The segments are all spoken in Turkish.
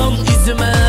Anam izime.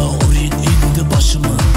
Orin indi başımı